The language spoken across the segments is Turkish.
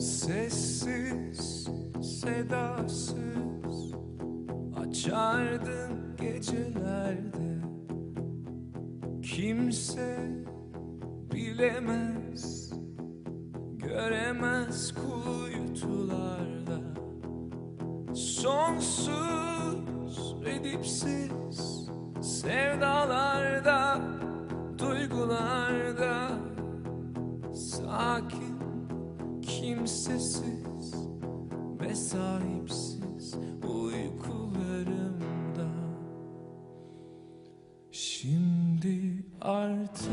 Sessiz, sedasız Açardın gecelerde. Kimse bilemez Göremez kuytularda. Sonsuz ve dipsiz Sevdalarda Şimdi artık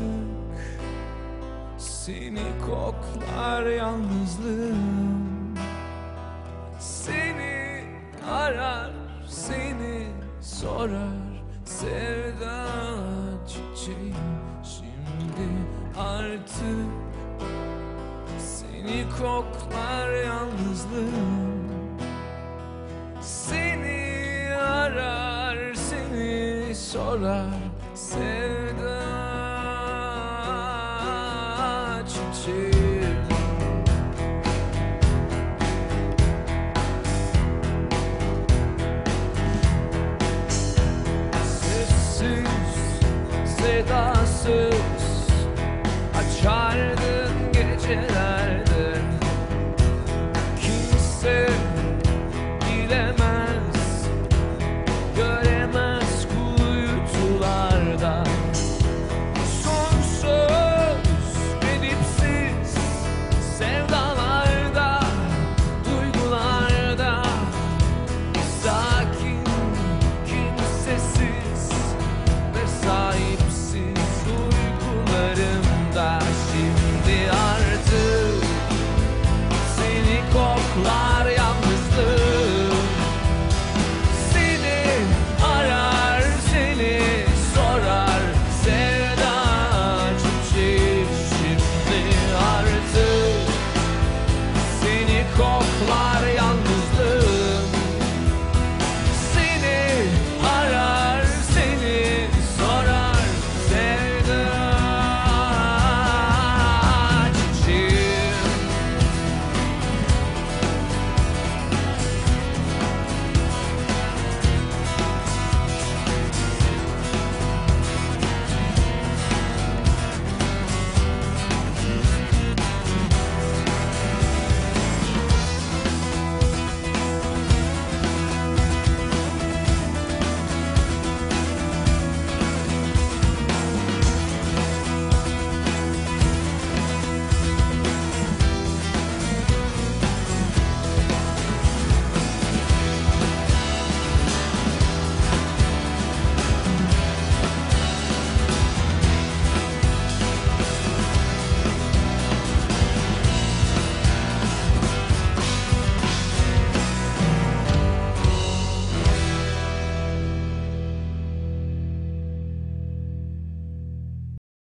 seni koklar yalnızlığım. Seni arar, seni sorar sevda çiçeğim. Şimdi artık seni koklar yalnızlığım. Seni arar, seni sorar Say.